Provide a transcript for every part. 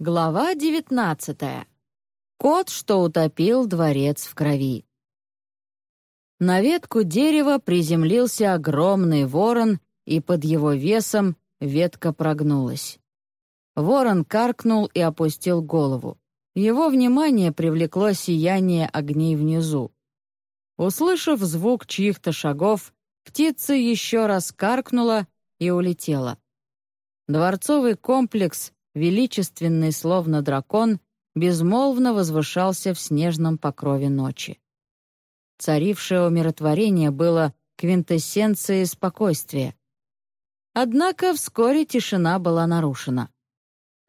Глава девятнадцатая. Кот, что утопил дворец в крови. На ветку дерева приземлился огромный ворон, и под его весом ветка прогнулась. Ворон каркнул и опустил голову. Его внимание привлекло сияние огней внизу. Услышав звук чьих-то шагов, птица еще раз каркнула и улетела. Дворцовый комплекс величественный, словно дракон, безмолвно возвышался в снежном покрове ночи. Царившее умиротворение было квинтэссенцией спокойствия. Однако вскоре тишина была нарушена.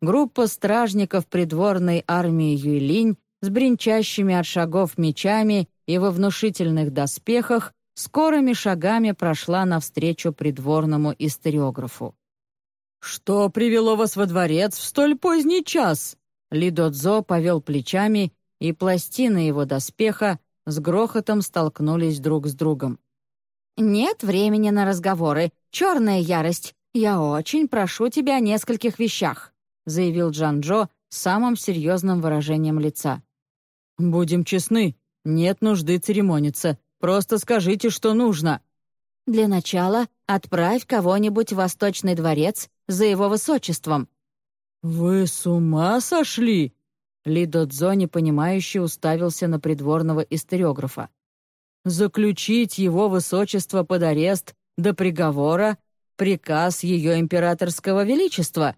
Группа стражников придворной армии Юйлинь с бренчащими от шагов мечами и во внушительных доспехах скорыми шагами прошла навстречу придворному историографу. «Что привело вас во дворец в столь поздний час?» Лидодзо повел плечами, и пластины его доспеха с грохотом столкнулись друг с другом. «Нет времени на разговоры. Черная ярость. Я очень прошу тебя о нескольких вещах», заявил Джанжо с самым серьезным выражением лица. «Будем честны, нет нужды церемониться. Просто скажите, что нужно». «Для начала отправь кого-нибудь в Восточный дворец за его высочеством». «Вы с ума сошли?» Ли Додзо непонимающе уставился на придворного историографа. «Заключить его высочество под арест до приговора — приказ ее императорского величества,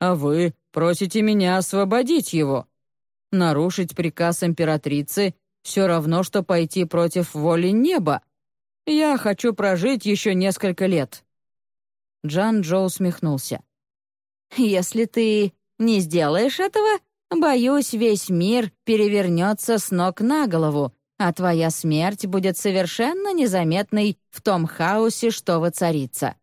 а вы просите меня освободить его. Нарушить приказ императрицы — все равно, что пойти против воли неба. Я хочу прожить еще несколько лет. Джан Джо усмехнулся. «Если ты не сделаешь этого, боюсь, весь мир перевернется с ног на голову, а твоя смерть будет совершенно незаметной в том хаосе, что воцарится».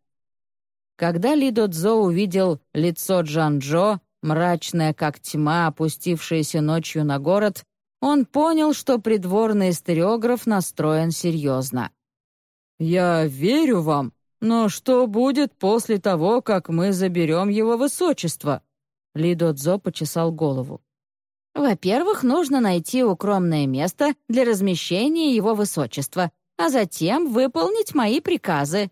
Когда Лидо Цзо увидел лицо Джан Джо, мрачное как тьма, опустившееся ночью на город, он понял, что придворный стереограф настроен серьезно. «Я верю вам», «Но что будет после того, как мы заберем его высочество?» Лидо Цзо почесал голову. «Во-первых, нужно найти укромное место для размещения его высочества, а затем выполнить мои приказы».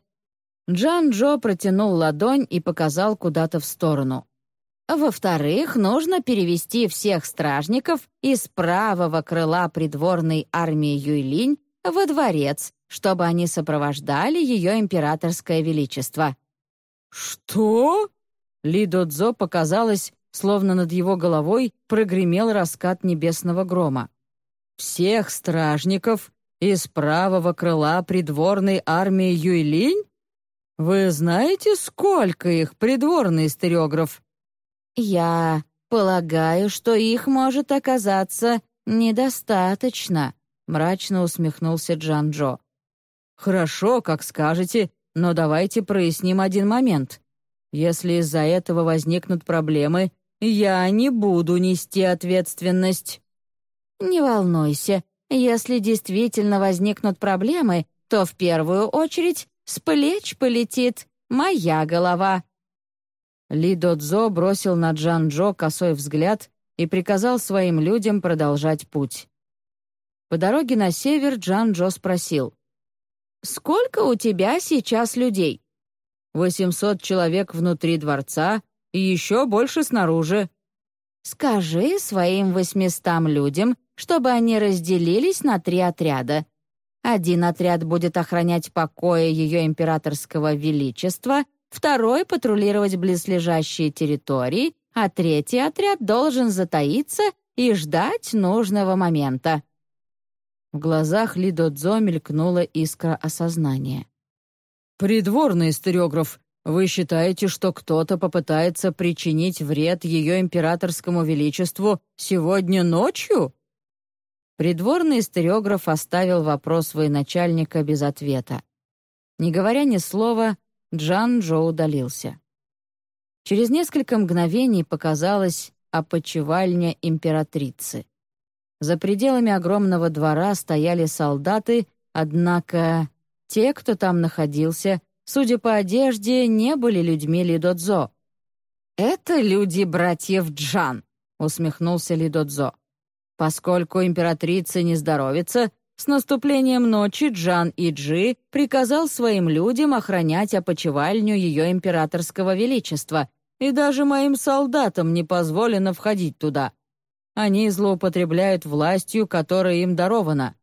Джан Джо протянул ладонь и показал куда-то в сторону. Во-вторых, нужно перевести всех стражников из правого крыла придворной армии Юйлинь во дворец, чтобы они сопровождали ее императорское величество». «Что?» Ли Додзо показалось, словно над его головой прогремел раскат небесного грома. «Всех стражников из правого крыла придворной армии Юйлинь? Вы знаете, сколько их, придворный стереограф?» «Я полагаю, что их может оказаться недостаточно», мрачно усмехнулся Джан-Джо. «Хорошо, как скажете, но давайте проясним один момент. Если из-за этого возникнут проблемы, я не буду нести ответственность». «Не волнуйся, если действительно возникнут проблемы, то в первую очередь с плеч полетит моя голова». Ли Додзо бросил на Джан-Джо косой взгляд и приказал своим людям продолжать путь. По дороге на север Джан-Джо спросил. «Сколько у тебя сейчас людей?» «Восемьсот человек внутри дворца и еще больше снаружи». «Скажи своим восьмистам людям, чтобы они разделились на три отряда. Один отряд будет охранять покои ее императорского величества, второй — патрулировать близлежащие территории, а третий отряд должен затаиться и ждать нужного момента. В глазах Лидо Дзо мелькнула искра осознания. «Придворный стереограф, вы считаете, что кто-то попытается причинить вред ее императорскому величеству сегодня ночью?» Придворный стереограф оставил вопрос военачальника без ответа. Не говоря ни слова, Джан Джо удалился. Через несколько мгновений показалась опочивальня императрицы. За пределами огромного двора стояли солдаты, однако те, кто там находился, судя по одежде, не были людьми Лидодзо. «Это люди братьев Джан», — усмехнулся Лидодзо. «Поскольку императрица не здоровится, с наступлением ночи Джан Иджи приказал своим людям охранять опочивальню ее императорского величества, и даже моим солдатам не позволено входить туда. Они злоупотребляют властью, которая им дарована.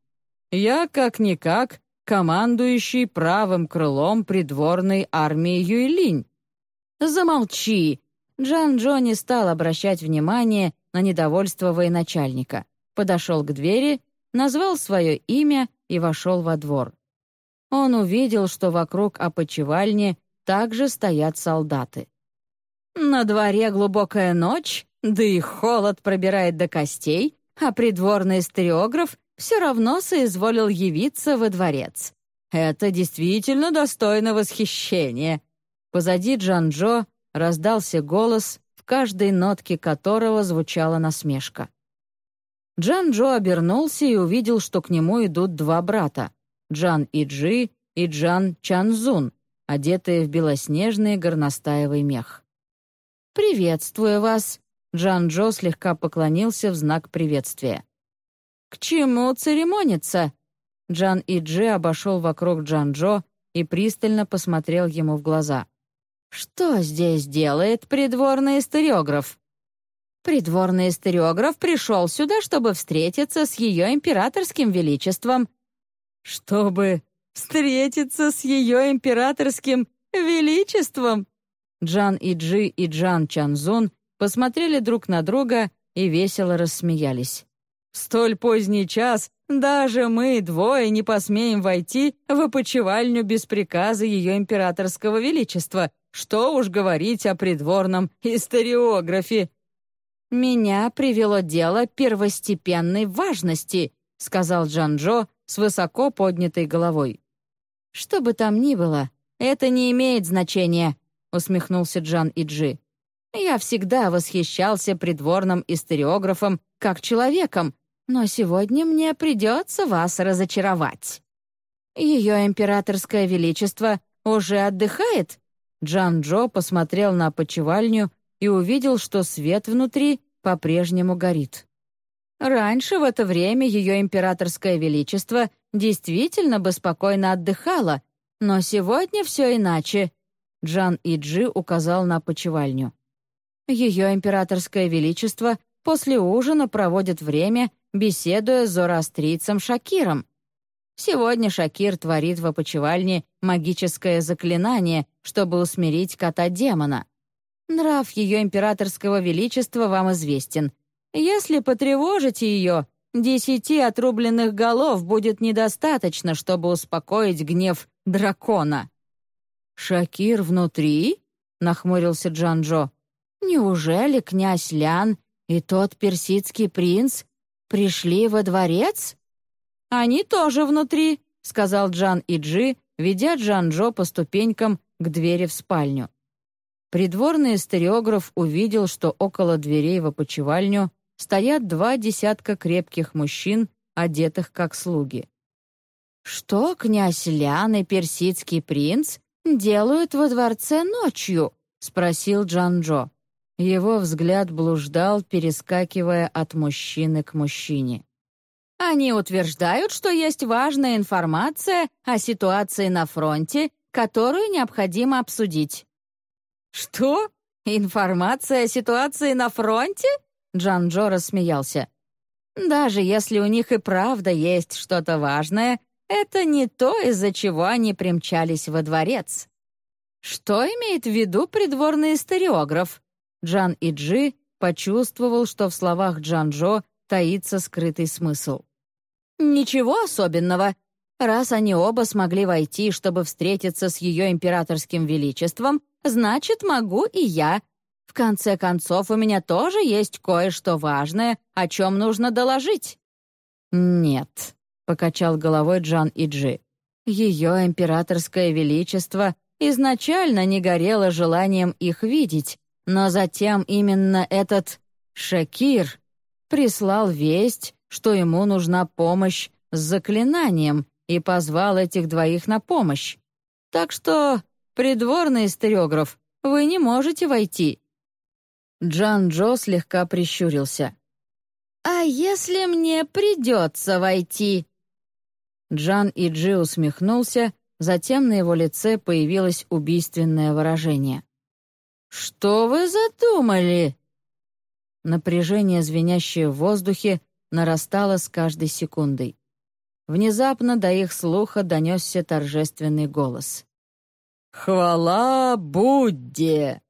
Я, как-никак, командующий правым крылом придворной армии Юйлинь. «Замолчи!» Джан Джо не стал обращать внимание на недовольство военачальника. Подошел к двери, назвал свое имя и вошел во двор. Он увидел, что вокруг опочивальни также стоят солдаты. На дворе глубокая ночь, да и холод пробирает до костей, а придворный стереограф все равно соизволил явиться во дворец. Это действительно достойно восхищения. Позади Джанжо раздался голос, в каждой нотке которого звучала насмешка. Джан-Джо обернулся и увидел, что к нему идут два брата — Джан Иджи и Джан Чанзун, одетые в белоснежный горностаевый мех. «Приветствую вас!» Джан-Джо слегка поклонился в знак приветствия. «К чему церемониться?» Джан Иджи обошел вокруг Джан-Джо и пристально посмотрел ему в глаза. «Что здесь делает придворный историограф?» «Придворный историограф пришел сюда, чтобы встретиться с ее императорским величеством». «Чтобы встретиться с ее императорским величеством?» Джан Иджи и Джан Чанзун посмотрели друг на друга и весело рассмеялись. «В столь поздний час даже мы двое не посмеем войти в опочивальню без приказа ее императорского величества. Что уж говорить о придворном историографе!» «Меня привело дело первостепенной важности», — сказал Джанжо с высоко поднятой головой. «Что бы там ни было, это не имеет значения», — усмехнулся Джан Иджи. Я всегда восхищался придворным историографом как человеком, но сегодня мне придется вас разочаровать. Ее императорское величество уже отдыхает?» Джан Джо посмотрел на почевальню и увидел, что свет внутри по-прежнему горит. Раньше в это время ее императорское величество действительно бы спокойно отдыхало, но сегодня все иначе. Джан Иджи указал на почевальню. Ее императорское величество после ужина проводит время, беседуя с зороастрийцем Шакиром. Сегодня Шакир творит в опочивальне магическое заклинание, чтобы усмирить кота-демона. Нрав ее императорского величества вам известен. Если потревожите ее, десяти отрубленных голов будет недостаточно, чтобы успокоить гнев дракона». «Шакир внутри?» — нахмурился Джанжо. Неужели князь Лян и тот персидский принц пришли во дворец? Они тоже внутри, сказал Джан Иджи, ведя Джан-Джо по ступенькам к двери в спальню. Придворный стереограф увидел, что около дверей в опочивальню стоят два десятка крепких мужчин, одетых как слуги. «Что князь Лян и персидский принц делают во дворце ночью?» — спросил Джан-Джо. Его взгляд блуждал, перескакивая от мужчины к мужчине. Они утверждают, что есть важная информация о ситуации на фронте, которую необходимо обсудить. Что? Информация о ситуации на фронте? Джан-Джо рассмеялся. Даже если у них и правда есть что-то важное, это не то, из-за чего они примчались во дворец. Что имеет в виду придворный историограф? Джан Иджи почувствовал, что в словах Джан-Джо таится скрытый смысл. «Ничего особенного. Раз они оба смогли войти, чтобы встретиться с ее императорским величеством, значит, могу и я. В конце концов, у меня тоже есть кое-что важное, о чем нужно доложить». «Нет», — покачал головой Джан Иджи. «Ее императорское величество изначально не горело желанием их видеть, но затем именно этот Шакир прислал весть, что ему нужна помощь с заклинанием и позвал этих двоих на помощь. Так что, придворный стереограф, вы не можете войти». Джан Джо слегка прищурился. «А если мне придется войти?» Джан Иджи усмехнулся, затем на его лице появилось убийственное выражение. «Что вы задумали?» Напряжение, звенящее в воздухе, нарастало с каждой секундой. Внезапно до их слуха донесся торжественный голос. «Хвала Будде!»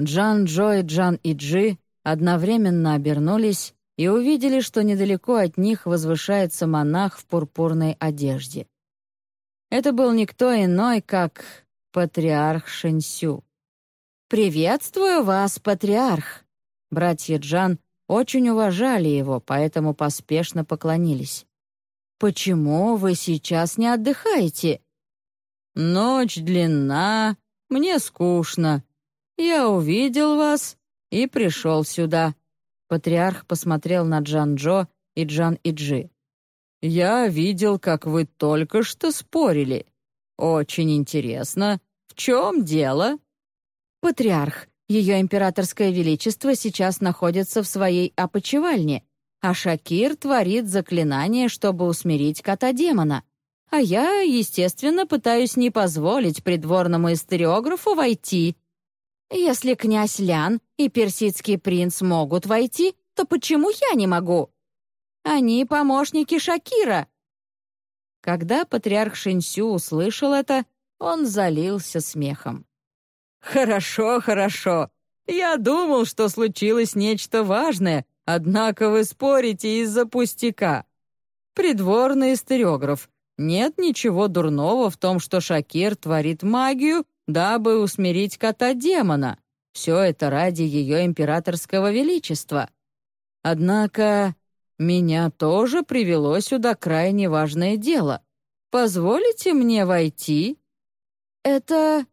Джан Джо и Джан Иджи одновременно обернулись и увидели, что недалеко от них возвышается монах в пурпурной одежде. Это был никто иной, как патриарх Шэньсю. «Приветствую вас, патриарх!» Братья Джан очень уважали его, поэтому поспешно поклонились. «Почему вы сейчас не отдыхаете?» «Ночь длинна, мне скучно. Я увидел вас и пришел сюда». Патриарх посмотрел на Джан-Джо и Джан-Иджи. «Я видел, как вы только что спорили. Очень интересно. В чем дело?» «Патриарх, ее императорское величество сейчас находится в своей опочивальне, а Шакир творит заклинание, чтобы усмирить кота-демона. А я, естественно, пытаюсь не позволить придворному историографу войти. Если князь Лян и персидский принц могут войти, то почему я не могу? Они помощники Шакира». Когда патриарх Шинсю услышал это, он залился смехом. «Хорошо, хорошо. Я думал, что случилось нечто важное, однако вы спорите из-за пустяка. Придворный историограф. Нет ничего дурного в том, что Шакир творит магию, дабы усмирить кота-демона. Все это ради ее императорского величества. Однако меня тоже привело сюда крайне важное дело. Позволите мне войти?» «Это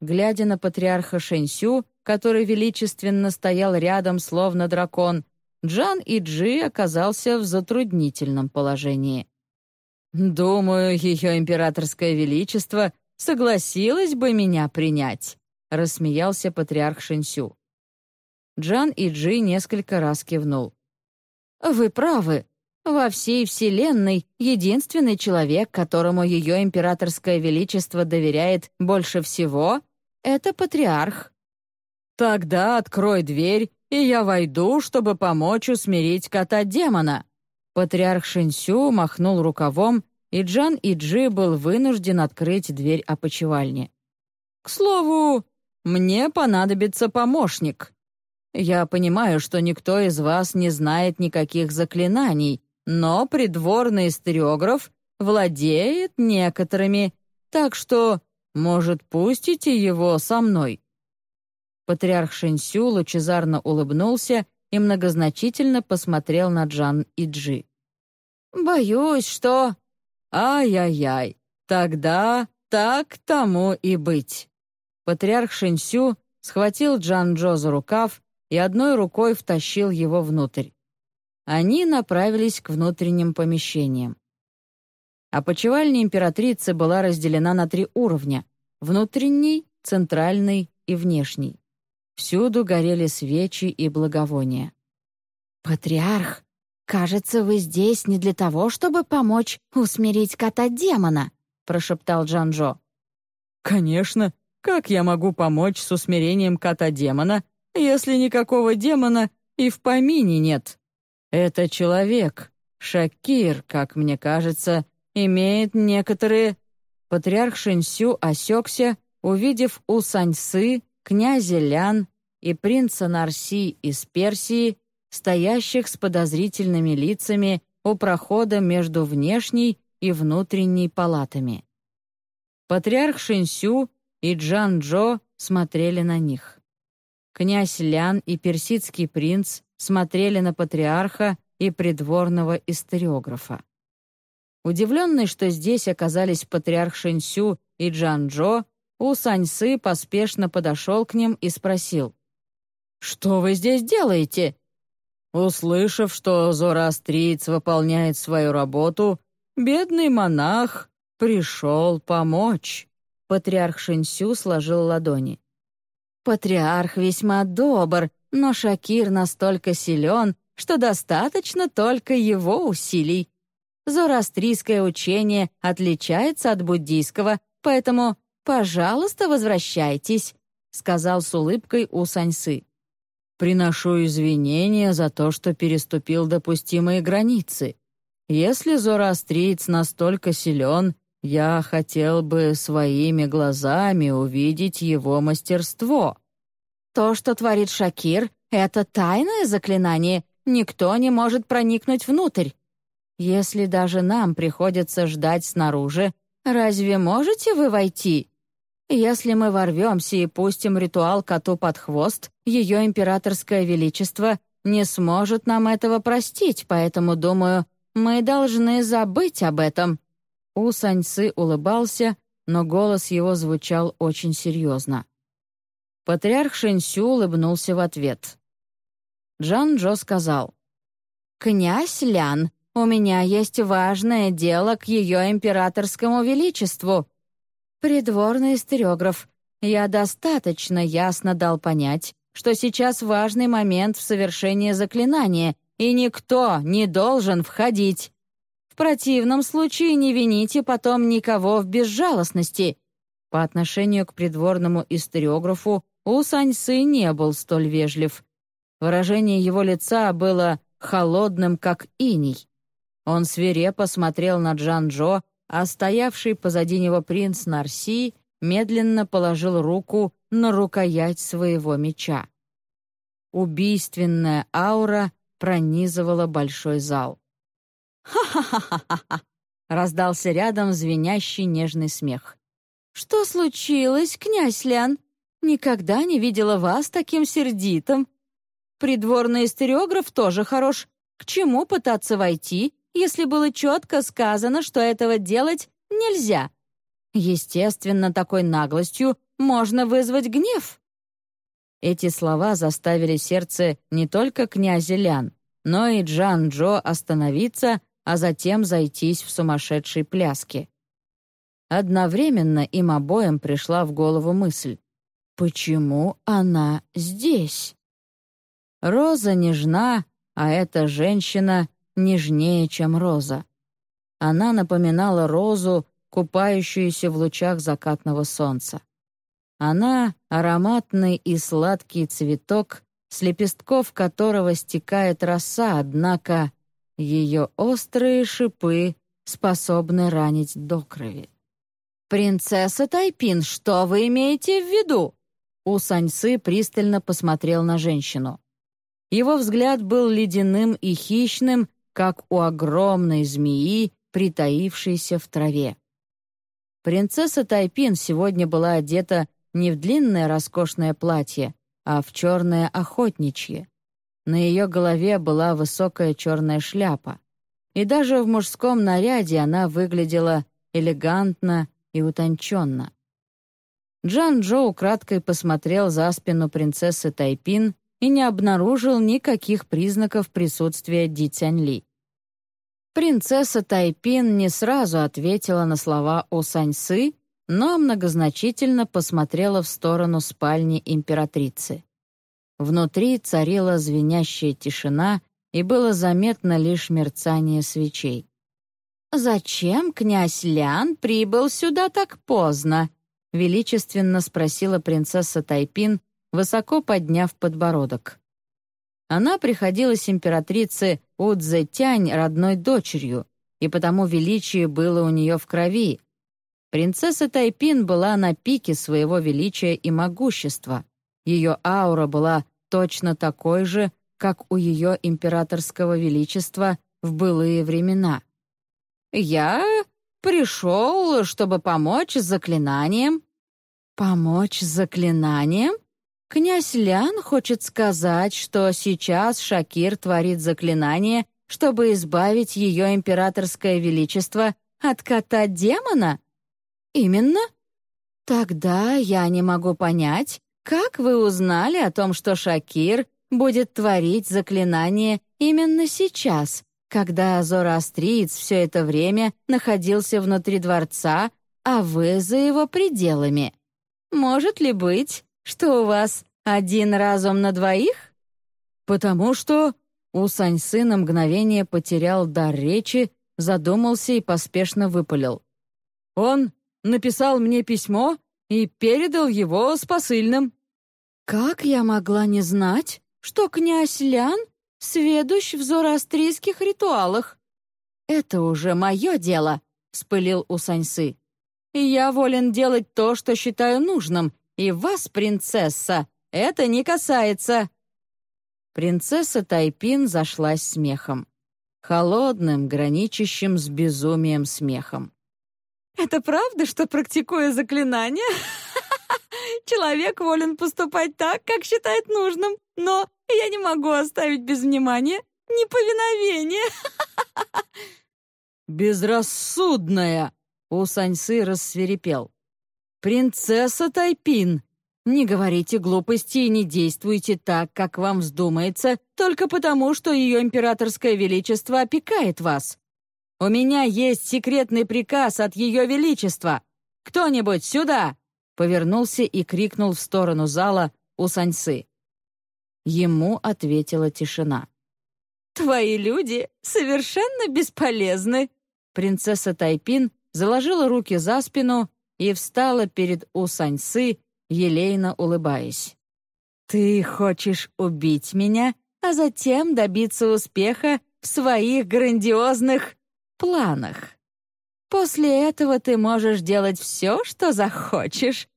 Глядя на патриарха Шэньсю, который величественно стоял рядом, словно дракон, Джан и Джи оказался в затруднительном положении. «Думаю, ее императорское величество согласилось бы меня принять», — рассмеялся патриарх Шэньсю. Джан и Джи несколько раз кивнул. «Вы правы. Во всей Вселенной единственный человек, которому ее императорское величество доверяет больше всего, это патриарх». «Тогда открой дверь, и я войду, чтобы помочь усмирить кота-демона». Патриарх Шинсю махнул рукавом, и Джан Иджи был вынужден открыть дверь опочивальни. «К слову, мне понадобится помощник. Я понимаю, что никто из вас не знает никаких заклинаний, но придворный историограф владеет некоторыми, так что может, пустите его со мной?» Патриарх Шэньсю лучезарно улыбнулся и многозначительно посмотрел на Джан и Джи. «Боюсь, что...» «Ай-яй-яй, тогда так тому и быть». Патриарх Шэньсю схватил Джан Джо за рукав и одной рукой втащил его внутрь. Они направились к внутренним помещениям. Опочивальня императрицы была разделена на три уровня — внутренний, центральный и внешний. Всюду горели свечи и благовония. «Патриарх, кажется, вы здесь не для того, чтобы помочь усмирить кота-демона», — прошептал Джанжо. «Конечно. Как я могу помочь с усмирением кота-демона, если никакого демона и в помине нет? Это человек, Шакир, как мне кажется, имеет некоторые...» Патриарх Шинсю осекся, увидев у Саньсы, князя Лян и принца Нарси из Персии, стоящих с подозрительными лицами у прохода между внешней и внутренней палатами. Патриарх Шинсю и Джан Джо смотрели на них. Князь Лян и персидский принц смотрели на патриарха и придворного историографа. Удивленный, что здесь оказались патриарх Шэньсю и Джан-Джо, У Саньсы поспешно подошел к ним и спросил. «Что вы здесь делаете?» Услышав, что зороастриец выполняет свою работу, бедный монах пришел помочь. Патриарх Шинсю сложил ладони. Патриарх весьма добр, но Шакир настолько силен, что достаточно только его усилий. Зороастрийское учение отличается от буддийского, поэтому, пожалуйста, возвращайтесь», — сказал с улыбкой у Саньсы. «Приношу извинения за то, что переступил допустимые границы. Если зороастриец настолько силен, я хотел бы своими глазами увидеть его мастерство». «То, что творит Шакир, — это тайное заклинание, никто не может проникнуть внутрь. Если даже нам приходится ждать снаружи, разве можете вы войти? Если мы ворвемся и пустим ритуал коту под хвост, ее императорское величество не сможет нам этого простить, поэтому, думаю, мы должны забыть об этом». У Саньцы улыбался, но голос его звучал очень серьезно. Патриарх Шэньсю улыбнулся в ответ. Джан Джо сказал, «Князь Лян, у меня есть важное дело к ее императорскому величеству. Придворный стереограф, я достаточно ясно дал понять, что сейчас важный момент в совершении заклинания, и никто не должен входить. В противном случае не вините потом никого в безжалостности». По отношению к придворному историографу у Саньсы не был столь вежлив. Выражение его лица было холодным, как иней. Он свирепо смотрел на Джан-Джо, а стоявший позади него принц Нарси медленно положил руку на рукоять своего меча. Убийственная аура пронизывала большой зал. «Ха-ха-ха-ха-ха!» — раздался рядом звенящий нежный смех. «Что случилось, князь Лян? Никогда не видела вас таким сердитым. Придворный стереограф тоже хорош. К чему пытаться войти, если было четко сказано, что этого делать нельзя? Естественно, такой наглостью можно вызвать гнев. Эти слова заставили сердце не только князя Лян, но и Джан Джо остановиться, а затем зайтись в сумасшедшей пляске. Одновременно им обоим пришла в голову мысль. Почему она здесь? Роза нежна, а эта женщина нежнее, чем роза. Она напоминала розу, купающуюся в лучах закатного солнца. Она — ароматный и сладкий цветок, с лепестков которого стекает роса, однако ее острые шипы способны ранить до крови. «Принцесса Тайпин, что вы имеете в виду?» У Саньсы пристально посмотрел на женщину. Его взгляд был ледяным и хищным, как у огромной змеи, притаившейся в траве. Принцесса Тайпин сегодня была одета не в длинное роскошное платье, а в черное охотничье. На ее голове была высокая черная шляпа. И даже в мужском наряде она выглядела элегантно и утонченно. Джан Джо украдкой посмотрел за спину принцессы Тайпин и не обнаружил никаких признаков присутствия Ди Цяньли. Принцесса Тайпин не сразу ответила на слова о Саньсы, но многозначительно посмотрела в сторону спальни императрицы. Внутри царила звенящая тишина, и было заметно лишь мерцание свечей. «Зачем князь Лян прибыл сюда так поздно?» — величественно спросила принцесса Тайпин, высоко подняв подбородок. Она приходилась императрице Удзе-Тянь родной дочерью, и потому величие было у нее в крови. Принцесса Тайпин была на пике своего величия и могущества. Ее аура была точно такой же, как у ее императорского величества в былые времена. «Я Пришел, чтобы помочь заклинанием». «Помочь заклинанием?» Князь Лян хочет сказать, что сейчас Шакир творит заклинание, чтобы избавить ее императорское величество от кота-демона? Именно? Тогда я не могу понять, как вы узнали о том, что Шакир будет творить заклинание именно сейчас, когда зороастриец все это время находился внутри дворца, а вы за его пределами. Может ли быть, что у вас один разум на двоих?» «Потому что...» У Саньсы на мгновение потерял дар речи, задумался и поспешно выпалил. «Он написал мне письмо и передал его с посыльным». «Как я могла не знать, что князь Лян сведущ в зороастрийских ритуалах?» «Это уже мое дело», — вспылил Усаньсы. «И я волен делать то, что считаю нужным, и вас, принцесса, это не касается». Принцесса Тайпин зашлась смехом. Холодным, граничащим с безумием смехом. «Это правда, что, практикуя заклинания, человек волен поступать так, как считает нужным, но я не могу оставить без внимания неповиновение?» «Безрассудная!» — у Саньсы рассверепел. «Принцесса Тайпин, не говорите глупости и не действуйте так, как вам вздумается, только потому, что ее императорское величество опекает вас. У меня есть секретный приказ от ее величества. Кто-нибудь сюда!» Повернулся и крикнул в сторону зала у Саньсы. Ему ответила тишина. «Твои люди совершенно бесполезны!» Принцесса Тайпин заложила руки за спину и встала перед Усаньсы, елейно улыбаясь. «Ты хочешь убить меня, а затем добиться успеха в своих грандиозных планах. После этого ты можешь делать все, что захочешь.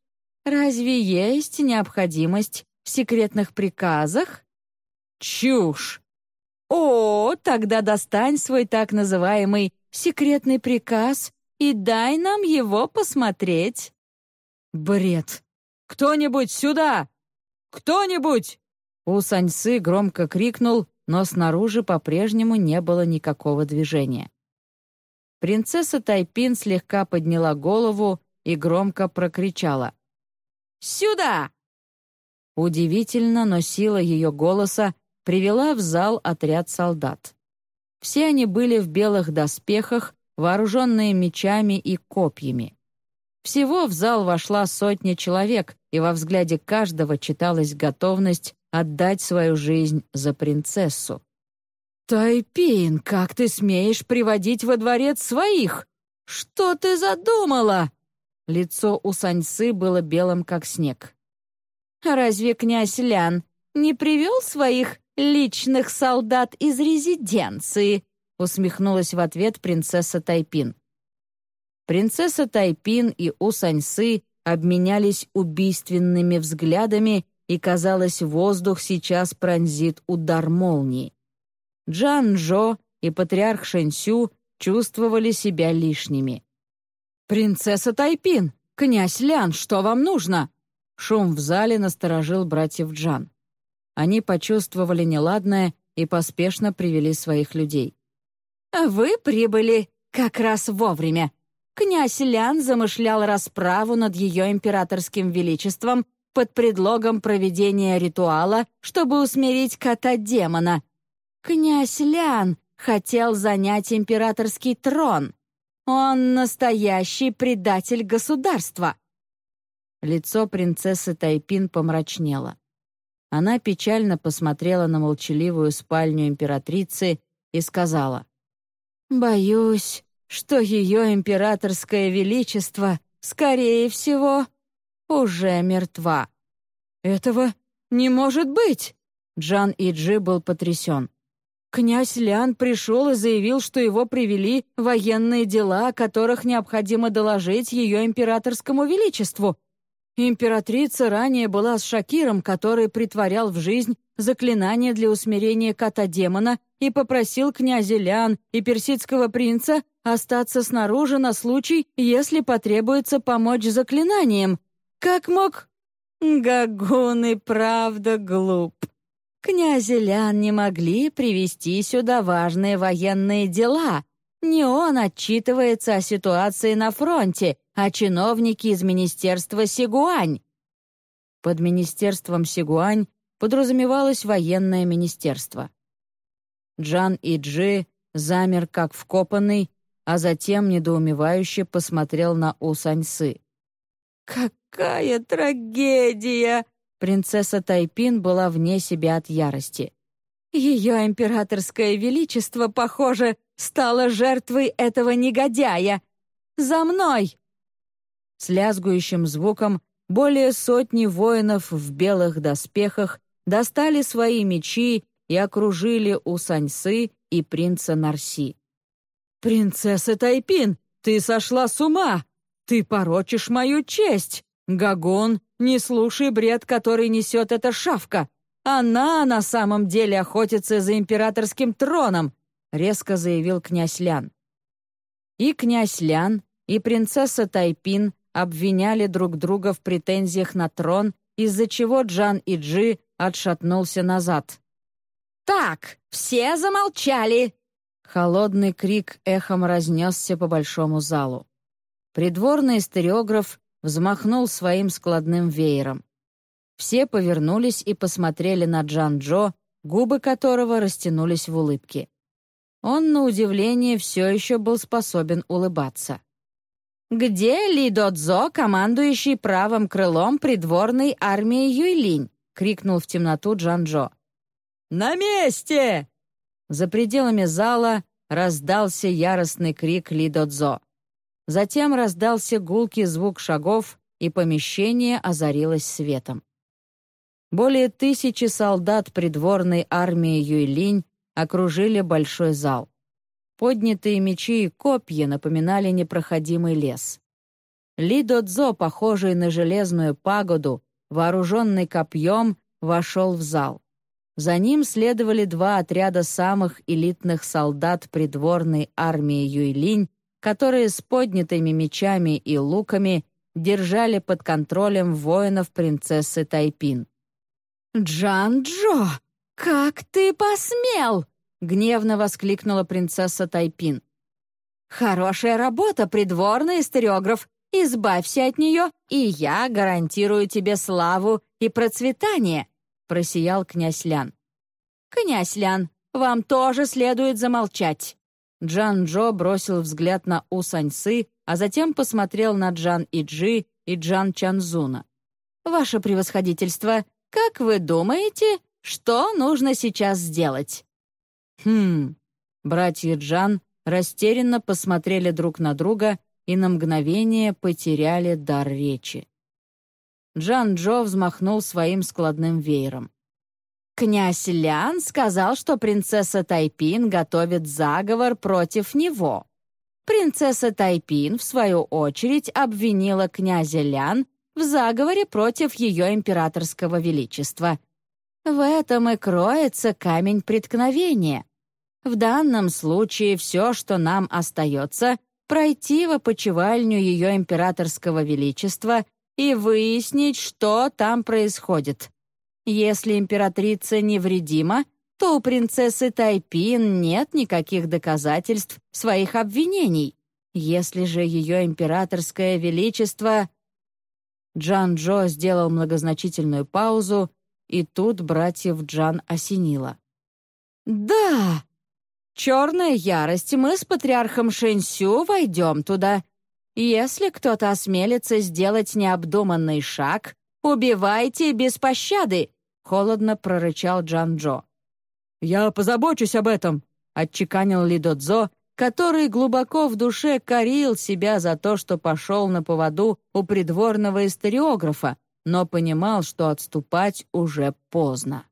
Разве есть необходимость в секретных приказах?» «Чушь!» «О, тогда достань свой так называемый секретный приказ и дай нам его посмотреть». «Бред! «Кто-нибудь сюда! Кто-нибудь!» У Саньсы громко крикнул, но снаружи по-прежнему не было никакого движения. Принцесса Тайпин слегка подняла голову и громко прокричала. «Сюда!» Удивительно, но сила ее голоса привела в зал отряд солдат. Все они были в белых доспехах, вооруженные мечами и копьями. Всего в зал вошла сотня человек, и во взгляде каждого читалась готовность отдать свою жизнь за принцессу. «Тайпин, как ты смеешь приводить во дворец своих? Что ты задумала?» Лицо у Саньсы было белым, как снег. «Разве князь Лян не привел своих личных солдат из резиденции?» Усмехнулась в ответ принцесса Тайпин. Принцесса Тайпин и Усаньсы обменялись убийственными взглядами, и, казалось, воздух сейчас пронзит удар молнии. Джан Жо и патриарх Шэньсю чувствовали себя лишними. «Принцесса Тайпин! Князь Лян, что вам нужно?» Шум в зале насторожил братьев Джан. Они почувствовали неладное и поспешно привели своих людей. «Вы прибыли как раз вовремя», князь Лян замышлял расправу над ее императорским величеством под предлогом проведения ритуала, чтобы усмирить кота-демона. Князь Лян хотел занять императорский трон. Он настоящий предатель государства. Лицо принцессы Тайпин помрачнело. Она печально посмотрела на молчаливую спальню императрицы и сказала, «Боюсь, что ее императорское величество, скорее всего, уже мертва. «Этого не может быть!» Джан Иджи был потрясен. Князь Лян пришел и заявил, что его привели военные дела, о которых необходимо доложить ее императорскому величеству. Императрица ранее была с Шакиром, который притворял в жизнь заклинание для усмирения кота-демона и попросил князя Лян и персидского принца остаться снаружи на случай, если потребуется помочь заклинанием. Как мог... Гагун и правда глуп. Князя Лян не могли привести сюда важные военные дела. Не он отчитывается о ситуации на фронте, а чиновники из министерства Сигуань. Под министерством Сигуань подразумевалось военное министерство. Джан и Джи замер как вкопанный, а затем недоумевающе посмотрел на Усаньсы. «Какая трагедия!» Принцесса Тайпин была вне себя от ярости. Ее императорское величество, похоже, стало жертвой этого негодяя. «За мной!» С лязгующим звуком более сотни воинов в белых доспехах достали свои мечи и окружили Усаньсы и принца Нарси. «Принцесса Тайпин, ты сошла с ума! Ты порочишь мою честь! Гагон, не слушай бред, который несет эта шавка! Она на самом деле охотится за императорским троном!» — резко заявил князь Лян. И князь Лян, и принцесса Тайпин обвиняли друг друга в претензиях на трон, из-за чего Джан Иджи отшатнулся назад. «Так, все замолчали!» Холодный крик эхом разнесся по большому залу. Придворный стереограф взмахнул своим складным веером. Все повернулись и посмотрели на Джан-Джо, губы которого растянулись в улыбке. Он, на удивление, все еще был способен улыбаться. «Где Ли Додзо, командующий правым крылом придворной армии Юйлинь?» — крикнул в темноту Джанжо. «На месте!» За пределами зала раздался яростный крик Ли Додзо. Затем раздался гулкий звук шагов, и помещение озарилось светом. Более тысячи солдат придворной армии Юйлинь окружили большой зал. Поднятые мечи и копья напоминали непроходимый лес. Ли Додзо, похожий на железную пагоду, вооруженный копьем, вошел в зал. За ним следовали два отряда самых элитных солдат придворной армии Юйлинь, которые с поднятыми мечами и луками держали под контролем воинов принцессы Тайпин. «Джан-Джо, как ты посмел!» — гневно воскликнула принцесса Тайпин. «Хорошая работа, придворный историограф. Избавься от нее, и я гарантирую тебе славу и процветание», — просиял князь Лян. «Князь Лян, вам тоже следует замолчать». Джан Джо бросил взгляд на У Саньсы, а затем посмотрел на Джан Иджи и Джан Чанзуна. «Ваше превосходительство, как вы думаете, что нужно сейчас сделать?» «Хм...» Братья Джан растерянно посмотрели друг на друга и на мгновение потеряли дар речи. Джан Джо взмахнул своим складным веером. «Князь Лян сказал, что принцесса Тайпин готовит заговор против него. Принцесса Тайпин, в свою очередь, обвинила князя Лян в заговоре против ее императорского величества. В этом и кроется камень преткновения. В данном случае все, что нам остается, пройти в опочивальню ее императорского величества и выяснить, что там происходит. Если императрица невредима, то у принцессы Тайпин нет никаких доказательств своих обвинений. Если же ее императорское величество... Джан Джо сделал многозначительную паузу, и тут братьев Джан осенило. «Да!» Черная ярость, мы с патриархом Шэньсю войдем туда. Если кто-то осмелится сделать необдуманный шаг, убивайте без пощады!» — холодно прорычал Джан-Джо. «Я позабочусь об этом», — отчеканил Ли Додзо, который глубоко в душе корил себя за то, что пошел на поводу у придворного историографа, но понимал, что отступать уже поздно.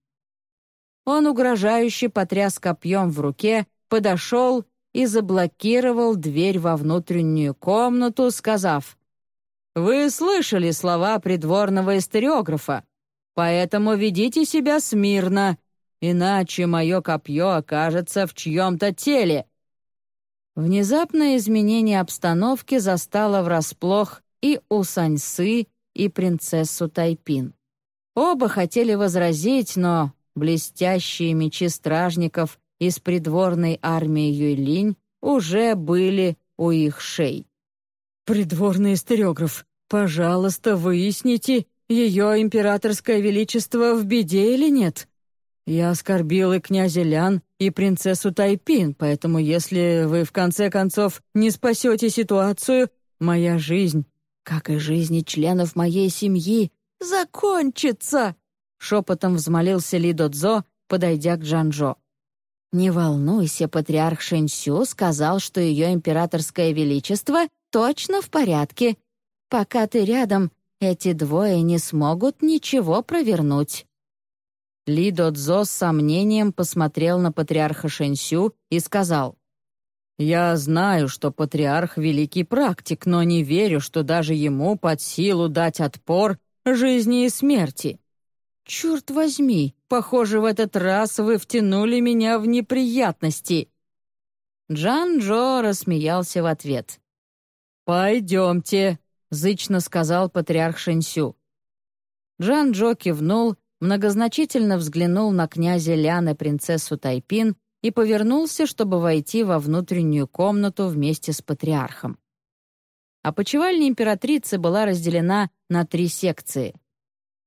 Он угрожающе потряс копьем в руке, подошел и заблокировал дверь во внутреннюю комнату, сказав, «Вы слышали слова придворного историографа, поэтому ведите себя смирно, иначе мое копье окажется в чьем-то теле». Внезапное изменение обстановки застало врасплох и Усаньсы, и принцессу Тайпин. Оба хотели возразить, но Блестящие мечи стражников из придворной армии Юйлинь уже были у их шей. «Придворный историограф, пожалуйста, выясните, ее императорское величество в беде или нет? Я оскорбил и князя Лян, и принцессу Тайпин, поэтому если вы в конце концов не спасете ситуацию, моя жизнь, как и жизни членов моей семьи, закончится!» шепотом взмолился Ли Додзо, подойдя к Джанжо. «Не волнуйся, патриарх Шэньсю сказал, что ее императорское величество точно в порядке. Пока ты рядом, эти двое не смогут ничего провернуть». Ли Додзо с сомнением посмотрел на патриарха Шэньсю и сказал, «Я знаю, что патриарх — великий практик, но не верю, что даже ему под силу дать отпор жизни и смерти. Черт возьми, похоже, в этот раз вы втянули меня в неприятности». Джан Джо рассмеялся в ответ. «Пойдемте», — зычно сказал патриарх Шэньсю. Джан Джо кивнул многозначительно взглянул на князя Лян и принцессу Тайпин и повернулся, чтобы войти во внутреннюю комнату вместе с патриархом. Опочивальня императрицы была разделена на три секции.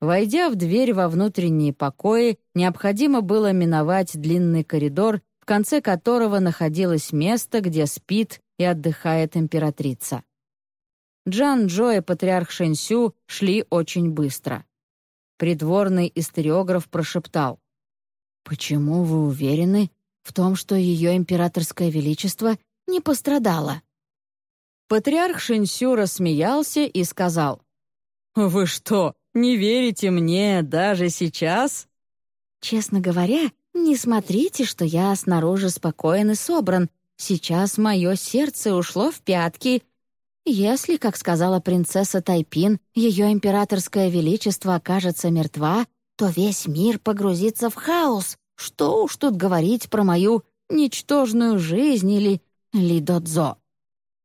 Войдя в дверь во внутренние покои, необходимо было миновать длинный коридор, в конце которого находилось место, где спит и отдыхает императрица. Джан Джо и патриарх Шэньсю шли очень быстро. Придворный историограф прошептал. «Почему вы уверены в том, что ее императорское величество не пострадало?» Патриарх Шинсю рассмеялся и сказал. «Вы что, не верите мне даже сейчас?» «Честно говоря, не смотрите, что я снаружи спокоен и собран. Сейчас мое сердце ушло в пятки, если, как сказала принцесса Тайпин, ее императорское величество окажется мертва, то весь мир погрузится в хаос. Что уж тут говорить про мою ничтожную жизнь или Лидодзо.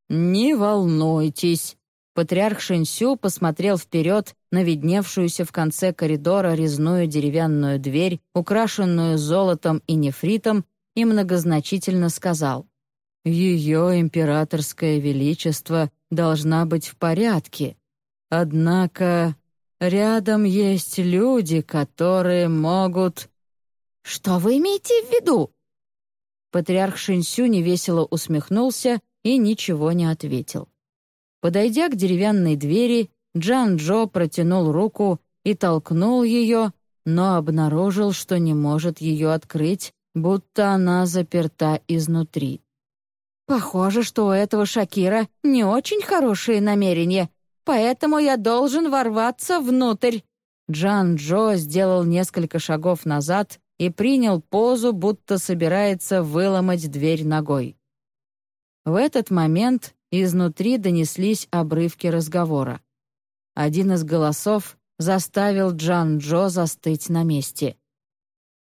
«Не волнуйтесь», Патриарх Шинсю посмотрел вперед на видневшуюся в конце коридора резную деревянную дверь, украшенную золотом и нефритом, и многозначительно сказал. «Ее императорское величество должна быть в порядке. Однако рядом есть люди, которые могут...» «Что вы имеете в виду?» Патриарх Шинсю невесело усмехнулся и ничего не ответил. Подойдя к деревянной двери, Джан Джо протянул руку и толкнул ее, но обнаружил, что не может ее открыть, будто она заперта изнутри. Похоже, что у этого Шакира не очень хорошие намерения, поэтому я должен ворваться внутрь. Джан Джо сделал несколько шагов назад и принял позу, будто собирается выломать дверь ногой. В этот момент изнутри донеслись обрывки разговора. Один из голосов заставил Джан Джо застыть на месте.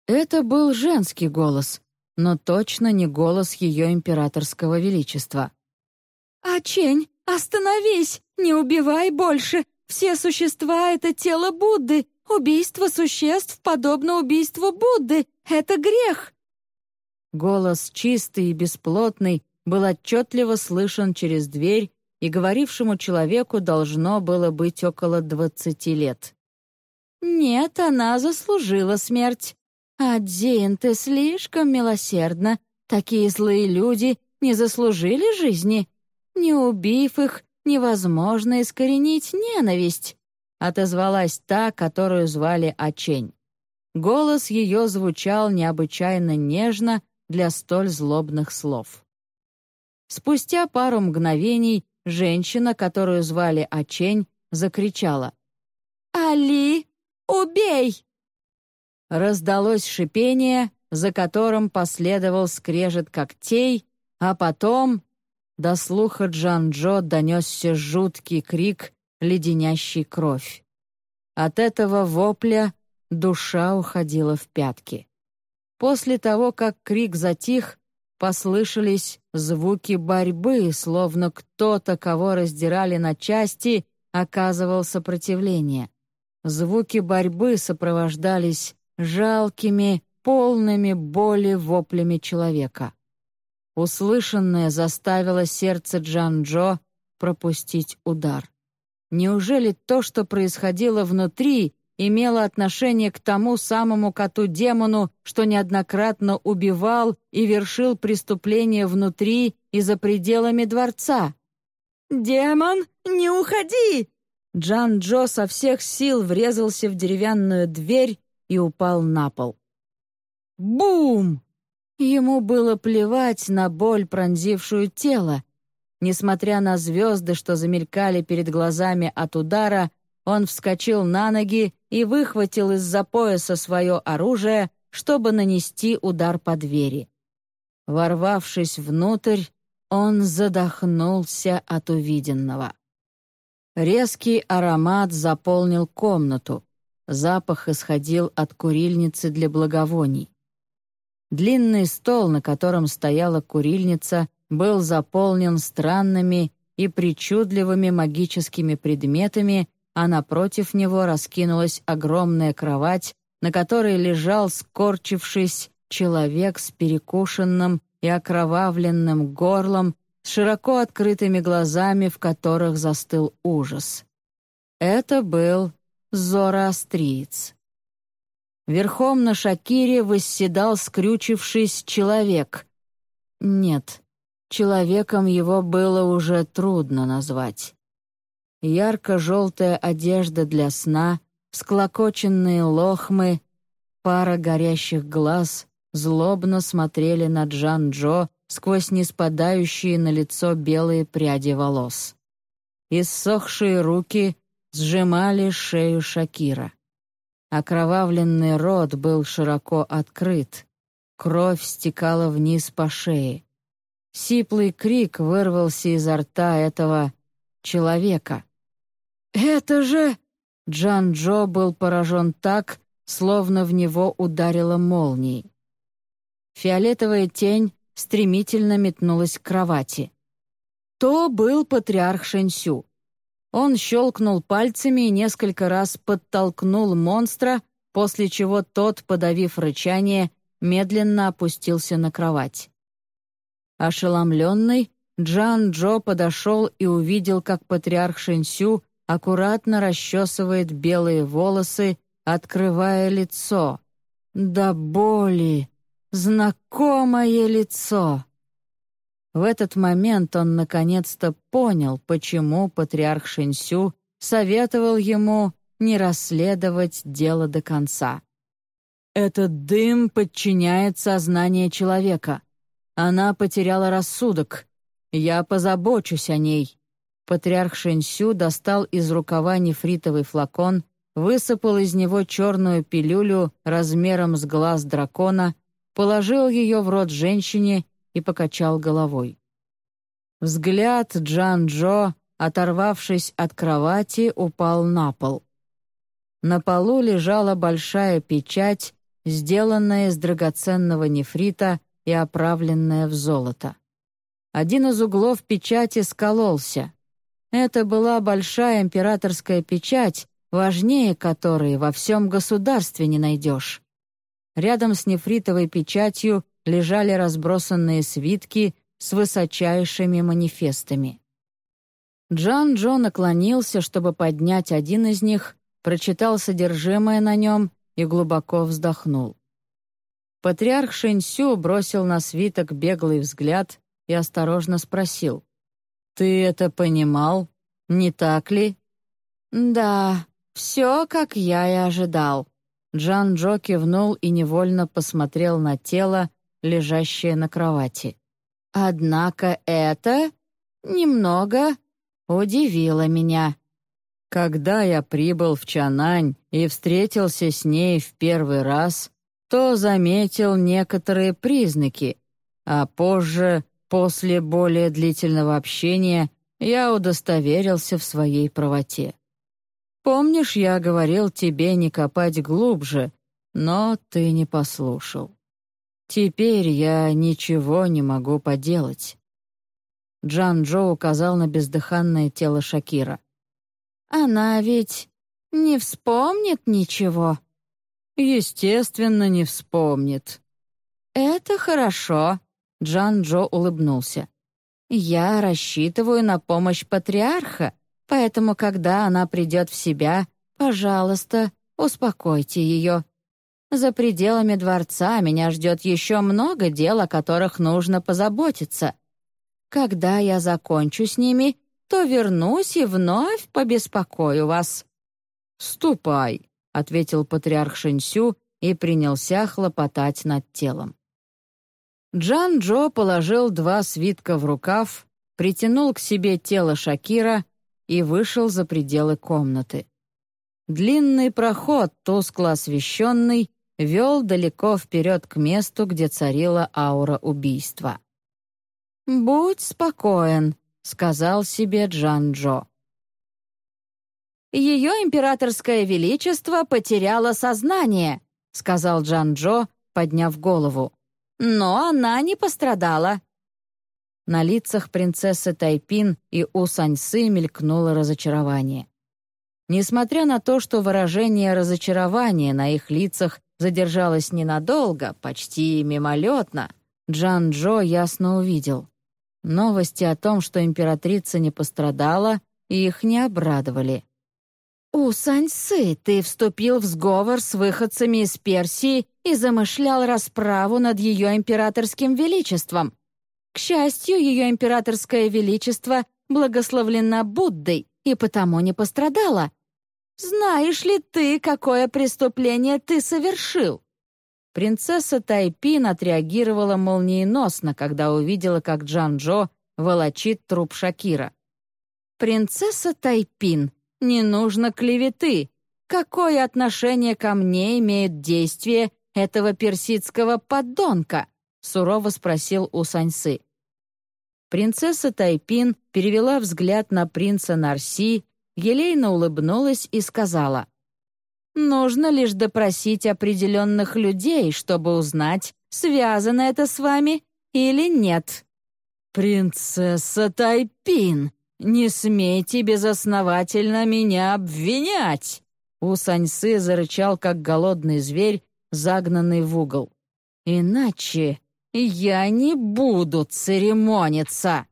Это был женский голос, но точно не голос ее императорского величества. «Ачень, остановись! Не убивай больше! Все существа — это тело Будды! Убийство существ подобно убийству Будды! Это грех!» Голос чистый и бесплотный был отчетливо слышен через дверь, и говорившему человеку должно было быть около двадцати лет. «Нет, она заслужила смерть. «Адзин, ты слишком милосердна. Такие злые люди не заслужили жизни. Не убив их, невозможно искоренить ненависть», — отозвалась та, которую звали Ачень. Голос ее звучал необычайно нежно для столь злобных слов. Спустя пару мгновений женщина, которую звали Ачень, закричала. «Али, убей!» Раздалось шипение, за которым последовал скрежет когтей, а потом до слуха Джан-Джо донесся жуткий крик, леденящий кровь. От этого вопля душа уходила в пятки. После того, как крик затих, послышались звуки борьбы, словно кто-то, кого раздирали на части, оказывал сопротивление. Звуки борьбы сопровождались жалкими, полными боли воплями человека. Услышанное заставило сердце Джан-Джо пропустить удар. Неужели то, что происходило внутри, имело отношение к тому самому коту-демону, что неоднократно убивал и вершил преступления внутри и за пределами дворца? «Демон, не уходи!» Джан Джо со всех сил врезался в деревянную дверь, и упал на пол. Бум! Ему было плевать на боль, пронзившую тело. Несмотря на звезды, что замелькали перед глазами от удара, он вскочил на ноги и выхватил из-за пояса свое оружие, чтобы нанести удар по двери. Ворвавшись внутрь, он задохнулся от увиденного. Резкий аромат заполнил комнату. Запах исходил от курильницы для благовоний. Длинный стол, на котором стояла курильница, был заполнен странными и причудливыми магическими предметами, а напротив него раскинулась огромная кровать, на которой лежал, скорчившись, человек с перекушенным и окровавленным горлом, с широко открытыми глазами, в которых застыл ужас. Это был зороастриец. Верхом на Шакире восседал скрючившись человек. Нет, человеком его было уже трудно назвать. Ярко-желтая одежда для сна, склокоченные лохмы, пара горящих глаз злобно смотрели на Джан-Джо сквозь неспадающие на лицо белые пряди волос. Иссохшие руки сжимали шею Шакира. Окровавленный рот был широко открыт. Кровь стекала вниз по шее. Сиплый крик вырвался изо рта этого человека. «Это же...» Джан Джо был поражен так, словно в него ударила молнией. Фиолетовая тень стремительно метнулась к кровати. То был патриарх Шэньсю. Он щелкнул пальцами и несколько раз подтолкнул монстра, после чего тот, подавив рычание, медленно опустился на кровать. Ошеломленный, Джан Джо подошел и увидел, как патриарх Шэньсю аккуратно расчесывает белые волосы, открывая лицо. До боли! Знакомое лицо! В этот момент он наконец-то понял, почему патриарх Шинсю советовал ему не расследовать дело до конца. Этот дым подчиняет сознание человека. Она потеряла рассудок. Я позабочусь о ней. Патриарх Шэньсю достал из рукава нефритовый флакон, высыпал из него черную пилюлю размером с глаз дракона, положил ее в рот женщине и покачал головой. Взгляд Джан-Джо, оторвавшись от кровати, упал на пол. На полу лежала большая печать, сделанная из драгоценного нефрита и оправленная в золото. Один из углов печати скололся. Это была большая императорская печать, важнее которой во всем государстве не найдешь. Рядом с нефритовой печатью лежали разбросанные свитки с высочайшими манифестами. Джан Джо наклонился, чтобы поднять один из них, прочитал содержимое на нем и глубоко вздохнул. Патриарх Шэньсю бросил на свиток беглый взгляд и осторожно спросил. «Ты это понимал, не так ли?» «Да, все, как я и ожидал». Джан Джо кивнул и невольно посмотрел на тело, лежащее на кровати. Однако это немного удивило меня. Когда я прибыл в Чанань и встретился с ней в первый раз, то заметил некоторые признаки, а позже, после более длительного общения, я удостоверился в своей правоте. Помнишь, я говорил тебе не копать глубже, но ты не послушал. Теперь я ничего не могу поделать. Джан Джо указал на бездыханное тело Шакира. «Она ведь не вспомнит ничего?» «Естественно, не вспомнит». «Это хорошо», — Джан Джо улыбнулся. «Я рассчитываю на помощь патриарха, поэтому, когда она придет в себя, пожалуйста, успокойте ее. За пределами дворца меня ждет еще много дел, о которых нужно позаботиться. Когда я закончу с ними, то вернусь и вновь побеспокою вас». «Ступай», — ответил патриарх Шэньсю и принялся хлопотать над телом. Джан Джо положил два свитка в рукав, притянул к себе тело Шакира и вышел за пределы комнаты. Длинный проход, тускло освещенный, вел далеко вперед к месту, где царила аура убийства. «Будь спокоен», — сказал себе Джан-Джо. «Ее императорское величество потеряло сознание», — сказал Джан-Джо, подняв голову. «Но она не пострадала». На лицах принцессы Тайпин и У Саньсы мелькнуло разочарование. Несмотря на то, что выражение разочарования на их лицах задержалось ненадолго, почти мимолетно, Джан Джо ясно увидел. Новости о том, что императрица не пострадала, их не обрадовали. «У Саньсы ты вступил в сговор с выходцами из Персии и замышлял расправу над ее императорским величеством. К счастью, ее императорское величество благословлена Буддой и потому не пострадала. Знаешь ли ты, какое преступление ты совершил?» Принцесса Тайпин отреагировала молниеносно, когда увидела, как Джан-Джо волочит труп Шакира. «Принцесса Тайпин, не нужно клеветы. Какое отношение ко мне имеет действие этого персидского подонка?» — сурово спросил у Саньсы. Принцесса Тайпин перевела взгляд на принца Нарси елейно улыбнулась и сказала, «Нужно лишь допросить определенных людей, чтобы узнать, связано это с вами или нет». «Принцесса Тайпин, не смейте безосновательно меня обвинять!» У Саньсы зарычал, как голодный зверь, загнанный в угол. «Иначе я не буду церемониться!»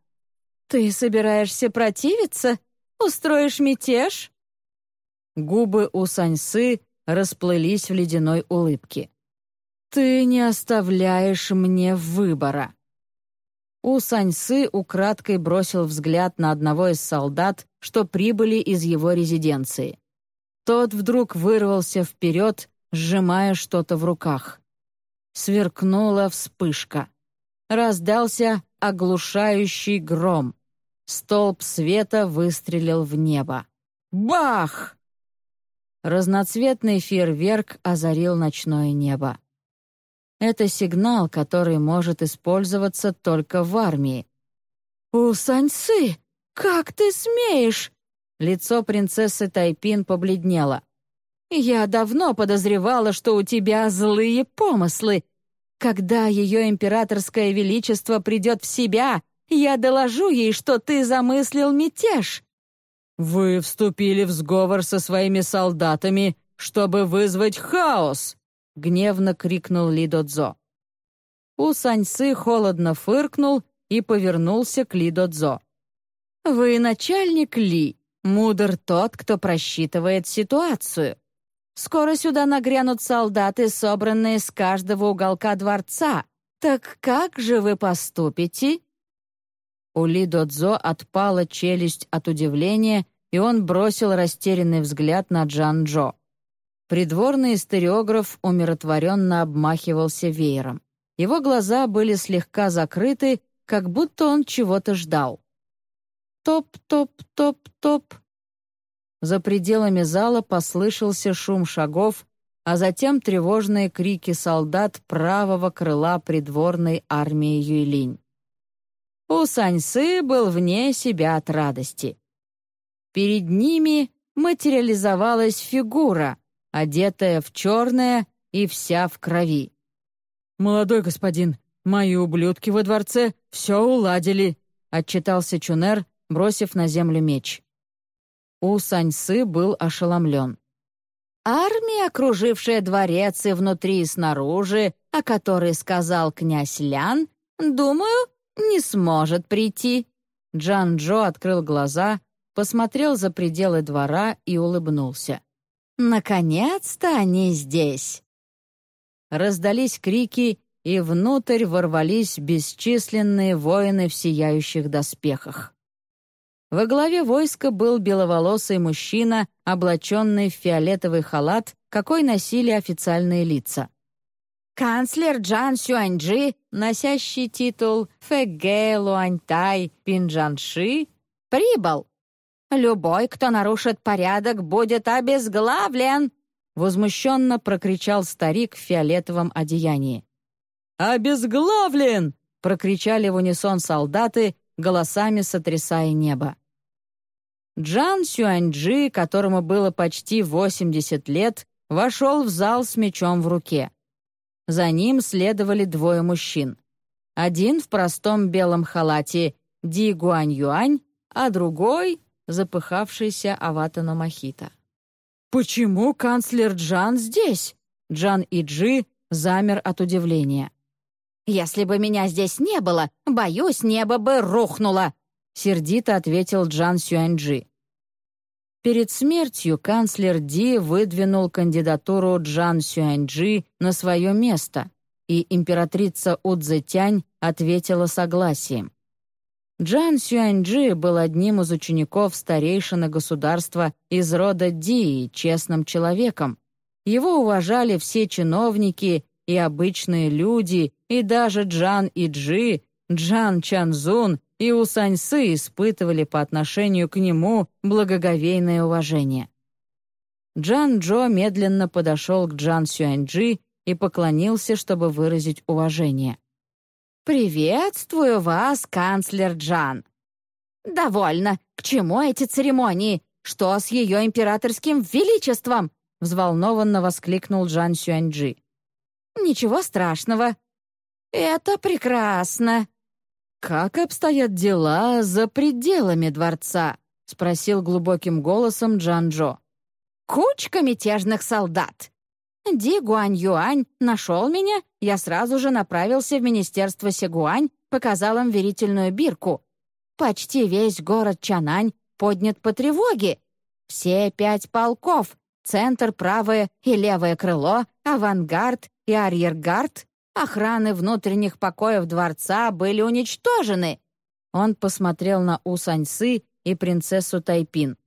«Ты собираешься противиться?» Устроишь мятеж?» Губы у Саньсы расплылись в ледяной улыбке. «Ты не оставляешь мне выбора». У Саньсы украдкой бросил взгляд на одного из солдат, что прибыли из его резиденции. Тот вдруг вырвался вперед, сжимая что-то в руках. Сверкнула вспышка. Раздался оглушающий гром. Столб света выстрелил в небо. Бах! Разноцветный фейерверк озарил ночное небо. Это сигнал, который может использоваться только в армии. «У Саньсы, как ты смеешь?» Лицо принцессы Тайпин побледнело. «Я давно подозревала, что у тебя злые помыслы. Когда ее императорское величество придет в себя, я доложу ей, что ты замыслил мятеж». «Вы вступили в сговор со своими солдатами, чтобы вызвать хаос!» — гневно крикнул Ли Додзо. У Саньсы холодно фыркнул и повернулся к Ли Додзо. «Вы начальник Ли, мудр тот, кто просчитывает ситуацию. Скоро сюда нагрянут солдаты, собранные с каждого уголка дворца. Так как же вы поступите?» У Ли Додзо отпала челюсть от удивления, и он бросил растерянный взгляд на Джан Джо. Придворный историограф умиротворенно обмахивался веером. Его глаза были слегка закрыты, как будто он чего-то ждал. Топ-топ-топ-топ. За пределами зала послышался шум шагов, а затем тревожные крики солдат правого крыла придворной армии Юйлинь. У Саньсы был вне себя от радости. Перед ними материализовалась фигура, одетая в черное и вся в крови. «Молодой господин, мои ублюдки во дворце все уладили», — отчитался Чунер, бросив на землю меч. У Саньсы был ошеломлен. Армия, окружившая дворец и внутри, и снаружи, о которой сказал князь Лян, думаю, не сможет прийти». Джан Джо открыл глаза, посмотрел за пределы двора и улыбнулся. «Наконец-то они здесь!» Раздались крики, и внутрь ворвались бесчисленные воины в сияющих доспехах. Во главе войска был беловолосый мужчина, облаченный в фиолетовый халат, какой носили официальные лица. Канцлер Джан Сюаньджи, носящий титул Фэгэ Луаньтай Пинджанши, прибыл. «Любой, кто нарушит порядок, будет обезглавлен!» Возмущенно прокричал старик в фиолетовом одеянии. «Обезглавлен!» — прокричали в унисон солдаты, голосами сотрясая небо. Джан Сюаньджи, которому было почти 80 лет, вошел в зал с мечом в руке. За ним следовали двое мужчин. Один в простом белом халате Ди Гуань Юань, а другой — запыхавшийся Аватана Махита. «Почему канцлер Джан здесь?» Джан Иджи замер от удивления. «Если бы меня здесь не было, боюсь, небо бы рухнуло», — сердито ответил Джан Сюаньджи. Перед смертью канцлер Ди выдвинул кандидатуру Джан Сюаньджи на свое место, и императрица Удзетянь ответила согласием. Джан Сюаньджи был одним из учеников старейшины государства из рода Ди, честным человеком. Его уважали все чиновники и обычные люди, и даже Джан Иджи, Джан Чанзун и Усаньсы испытывали по отношению к нему благоговейное уважение. Джан Джо медленно подошел к Джан Сюаньджи и поклонился, чтобы выразить уважение. «Приветствую вас, канцлер Джан!» «Довольно! К чему эти церемонии? Что с ее императорским величеством?» взволнованно воскликнул Джан Сюаньджи. Ничего страшного. Это прекрасно. Как обстоят дела за пределами дворца? спросил глубоким голосом Джан-Джо. Кучка мятежных солдат. Ди Гуань Юань нашел меня, я сразу же направился в министерство Сигуань, показал им верительную бирку. Почти весь город Чанань поднят по тревоге. Все пять полков, центр, правое и левое крыло, авангард и арьергард, охраны внутренних покоев дворца были уничтожены. Он посмотрел на Усаньсы и принцессу Тайпин.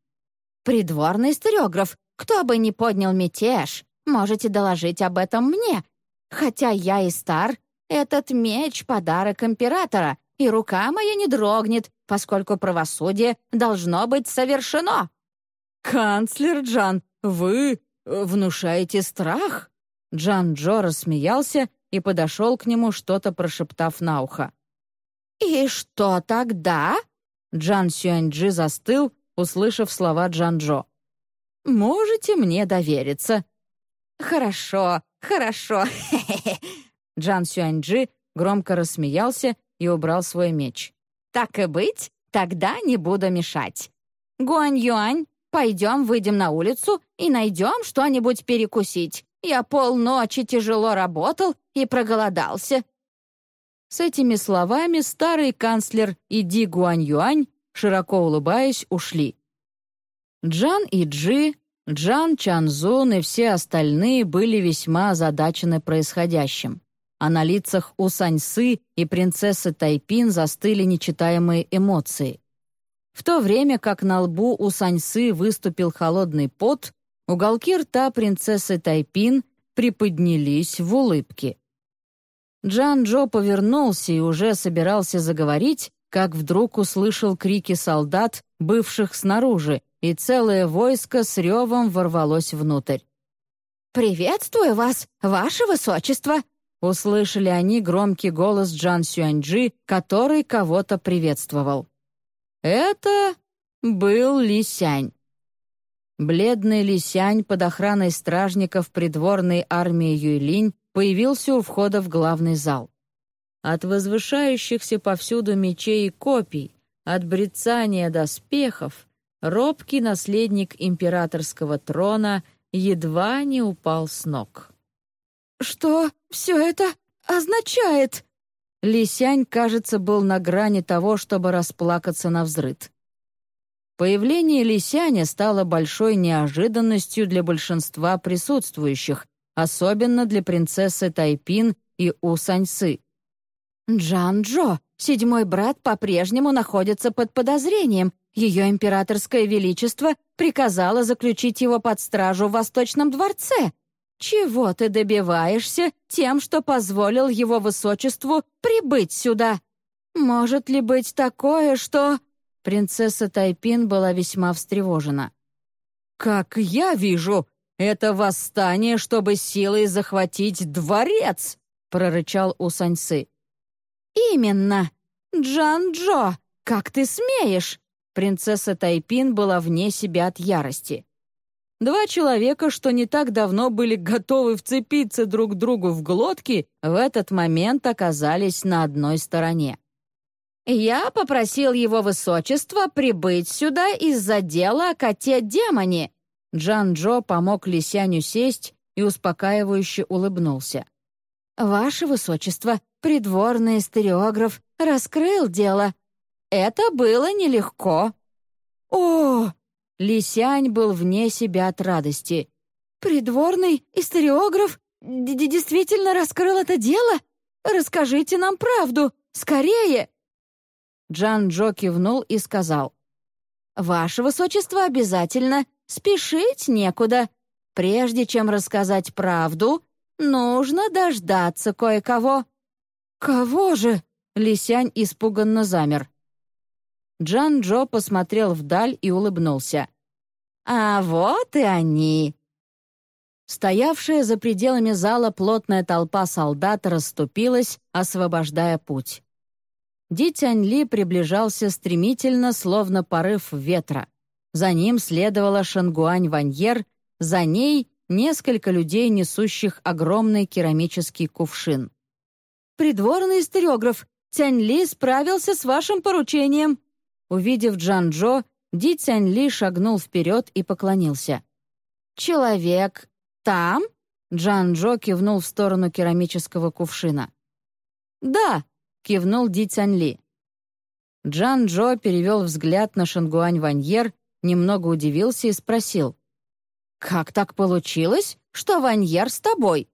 «Придворный стереограф, кто бы ни поднял мятеж, можете доложить об этом мне. Хотя я и стар, этот меч — подарок императора, и рука моя не дрогнет, поскольку правосудие должно быть совершено». «Канцлер Джан, вы внушаете страх?» Джан Джо рассмеялся и подошел к нему, что-то прошептав на ухо. «И что тогда?» Джан Сюаньджи застыл, услышав слова Джан Джо. «Можете мне довериться». «Хорошо, хорошо». Джан Сюаньджи громко рассмеялся и убрал свой меч. «Так и быть, тогда не буду мешать. Гуань Юань, пойдем выйдем на улицу и найдем что-нибудь перекусить. Я полночи тяжело работал и проголодался». С этими словами старый канцлер и Ди Гуань-Юань, широко улыбаясь, ушли. Джан и Джи, Джан Чанзун и все остальные были весьма озадачены происходящим, а на лицах у Саньсы и принцессы Тайпин застыли нечитаемые эмоции. В то время как на лбу у Саньсы выступил холодный пот, Уголки рта принцессы Тайпин приподнялись в улыбке. Джан Джо повернулся и уже собирался заговорить, как вдруг услышал крики солдат, бывших снаружи, и целое войско с ревом ворвалось внутрь. «Приветствую вас, ваше высочество!» Услышали они громкий голос Джан Сюаньджи, который кого-то приветствовал. Это был Ли Сянь. Бледный Лисянь под охраной стражников придворной армии Юйлинь появился у входа в главный зал. От возвышающихся повсюду мечей и копий, от брецания доспехов, робкий наследник императорского трона едва не упал с ног. «Что все это означает?» Лисянь, кажется, был на грани того, чтобы расплакаться на взрыд. Появление Лисяня стало большой неожиданностью для большинства присутствующих, особенно для принцессы Тайпин и Усаньсы. «Джан Джо, седьмой брат, по-прежнему находится под подозрением, Ее императорское величество приказало заключить его под стражу в Восточном дворце. Чего ты добиваешься тем, что позволил его высочеству прибыть сюда? Может ли быть такое, что...» Принцесса Тайпин была весьма встревожена. «Как я вижу, это восстание, чтобы силой захватить дворец!» — прорычал Усаньсы. «Именно! Джан-Джо, как ты смеешь?» Принцесса Тайпин была вне себя от ярости. Два человека, что не так давно были готовы вцепиться друг другу в глотки, в этот момент оказались на одной стороне. «Я попросил его высочество прибыть сюда из-за дела о коте-демоне». Джан-Джо помог Лисяню сесть и успокаивающе улыбнулся. «Ваше высочество, придворный стереограф, раскрыл дело. Это было нелегко». «О!» Лисянь был вне себя от радости. «Придворный историограф действительно раскрыл это дело? Расскажите нам правду, скорее!» Джан Джо кивнул и сказал. «Ваше высочество обязательно спешить некуда. Прежде чем рассказать правду, нужно дождаться кое-кого». «Кого же?» — Лисянь испуганно замер. Джан Джо посмотрел вдаль и улыбнулся. «А вот и они!» Стоявшая за пределами зала плотная толпа солдат расступилась, освобождая путь. Ди Тянь Ли приближался стремительно, словно порыв ветра. За ним следовала Шангуань Ваньер, за ней несколько людей, несущих огромный керамический кувшин. «Придворный историограф, Тянь Ли справился с вашим поручением», Увидев Джан-Джо, Ди Цянь Ли шагнул вперед и поклонился. «Человек там?» Джан-Джо кивнул в сторону керамического кувшина. «Да», — кивнул Ди Цянь Ли. Джан-Джо перевел взгляд на Шангуань Ваньер, немного удивился и спросил. «Как так получилось, что Ваньер с тобой?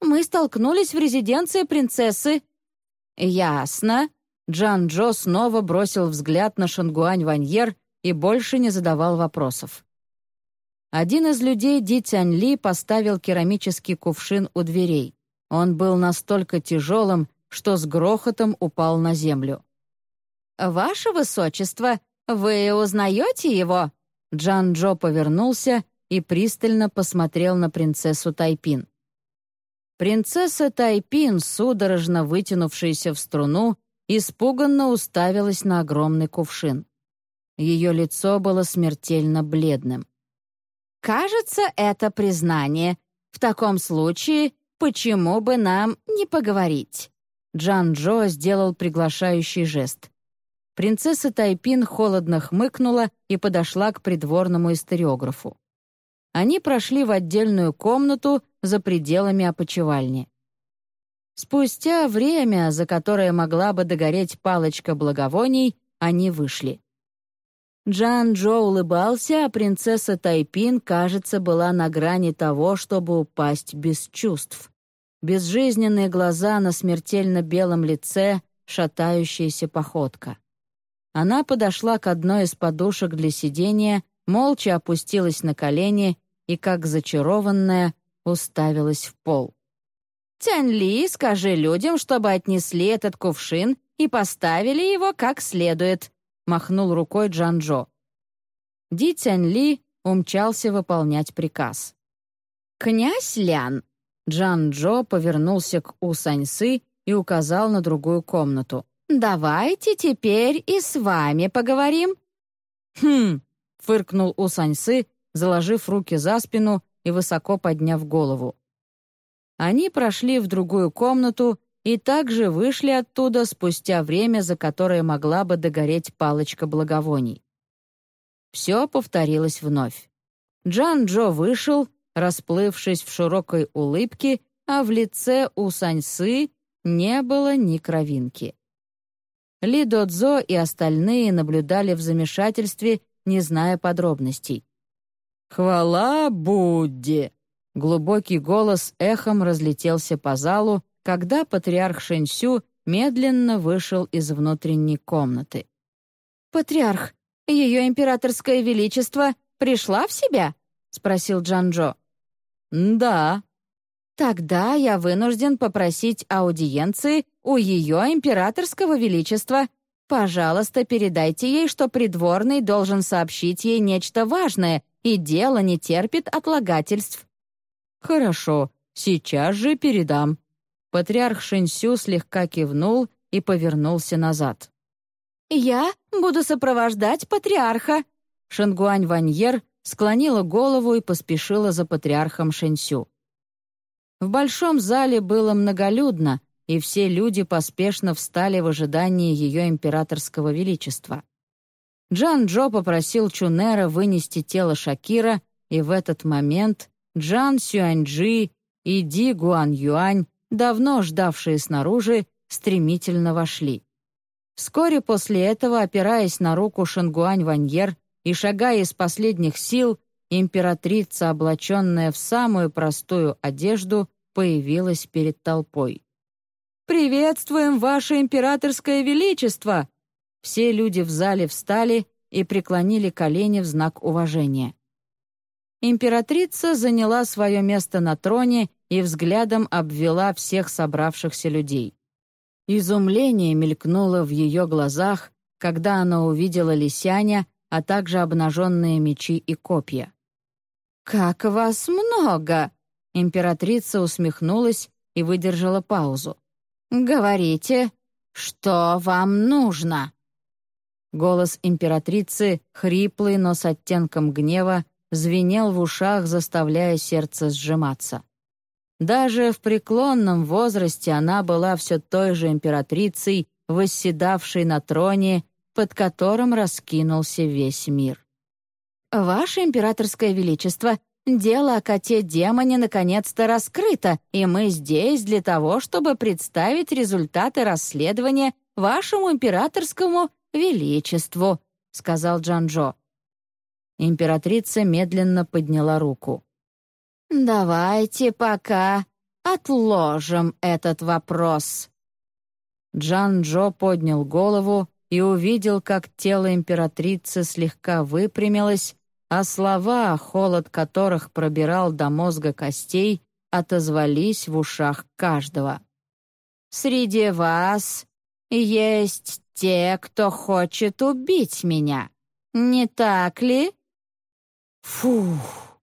Мы столкнулись в резиденции принцессы». «Ясно», Джан Джо снова бросил взгляд на Шангуань Ваньер и больше не задавал вопросов. Один из людей Ди Тянь Ли поставил керамический кувшин у дверей. Он был настолько тяжелым, что с грохотом упал на землю. «Ваше высочество, вы узнаете его?» Джан Джо повернулся и пристально посмотрел на принцессу Тайпин. Принцесса Тайпин, судорожно вытянувшаяся в струну, испуганно уставилась на огромный кувшин. Ее лицо было смертельно бледным. «Кажется, это признание. В таком случае, почему бы нам не поговорить?» Джан Джо сделал приглашающий жест. Принцесса Тайпин холодно хмыкнула и подошла к придворному историографу. Они прошли в отдельную комнату за пределами опочивальни. Спустя время, за которое могла бы догореть палочка благовоний, они вышли. Джан Джо улыбался, а принцесса Тайпин, кажется, была на грани того, чтобы упасть без чувств. Безжизненные глаза на смертельно белом лице, шатающаяся походка. Она подошла к одной из подушек для сидения, молча опустилась на колени и, как зачарованная, уставилась в пол. Тянь-Ли, скажи людям, чтобы отнесли этот кувшин и поставили его как следует», — махнул рукой Джан-Джо. Ди Тянь-Ли умчался выполнять приказ. «Князь Лян!» Джан-Джо повернулся к У Саньсы и указал на другую комнату. «Давайте теперь и с вами поговорим». «Хм!» — фыркнул У Саньсы, заложив руки за спину и высоко подняв голову. Они прошли в другую комнату и также вышли оттуда спустя время, за которое могла бы догореть палочка благовоний. Все повторилось вновь. Джан-Джо вышел, расплывшись в широкой улыбке, а в лице у Саньсы не было ни кровинки. Ли Додзо и остальные наблюдали в замешательстве, не зная подробностей. «Хвала Будде!» Глубокий голос эхом разлетелся по залу, когда патриарх Шэньсю медленно вышел из внутренней комнаты. «Патриарх, Ее императорское величество пришла в себя?» — спросил Джанжо. «Да». «Тогда я вынужден попросить аудиенции у ее императорского величества. Пожалуйста, передайте ей, что придворный должен сообщить ей нечто важное, и дело не терпит отлагательств». «Хорошо, сейчас же передам». Патриарх Шинсю слегка кивнул и повернулся назад. «Я буду сопровождать патриарха». Шангуань Ваньер склонила голову и поспешила за патриархом Шэньсю. В большом зале было многолюдно, и все люди поспешно встали в ожидании ее императорского величества. Джан Джо попросил Чунера вынести тело Шакира, и в этот момент Джан Сюаньджи и Ди Гуан Юань, давно ждавшие снаружи, стремительно вошли. Вскоре после этого, опираясь на руку Шангуань Ваньер и шагая из последних сил, императрица, облаченная в самую простую одежду, появилась перед толпой. «Приветствуем, Ваше Императорское Величество!» Все люди в зале встали и преклонили колени в знак уважения. Императрица заняла свое место на троне и взглядом обвела всех собравшихся людей. Изумление мелькнуло в ее глазах, когда она увидела Лисяня, а также обнаженные мечи и копья. «Как вас много!» Императрица усмехнулась и выдержала паузу. «Говорите, что вам нужно?» Голос императрицы, хриплый, но с оттенком гнева, звенел в ушах, заставляя сердце сжиматься. Даже в преклонном возрасте она была все той же императрицей, восседавшей на троне, под которым раскинулся весь мир. «Ваше императорское величество, дело о коте-демоне наконец-то раскрыто, и мы здесь для того, чтобы представить результаты расследования вашему императорскому величеству», — сказал Джанжо. Императрица медленно подняла руку. «Давайте пока отложим этот вопрос». Джан Джо поднял голову и увидел, как тело императрицы слегка выпрямилось, а слова, холод которых пробирал до мозга костей, отозвались в ушах каждого. «Среди вас есть те, кто хочет убить меня, не так ли?» Фух!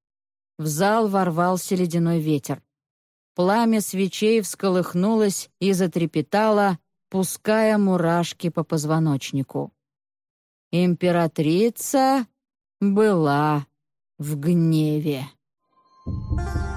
В зал ворвался ледяной ветер. Пламя свечей всколыхнулось и затрепетало, пуская мурашки по позвоночнику. Императрица была в гневе. Thank you.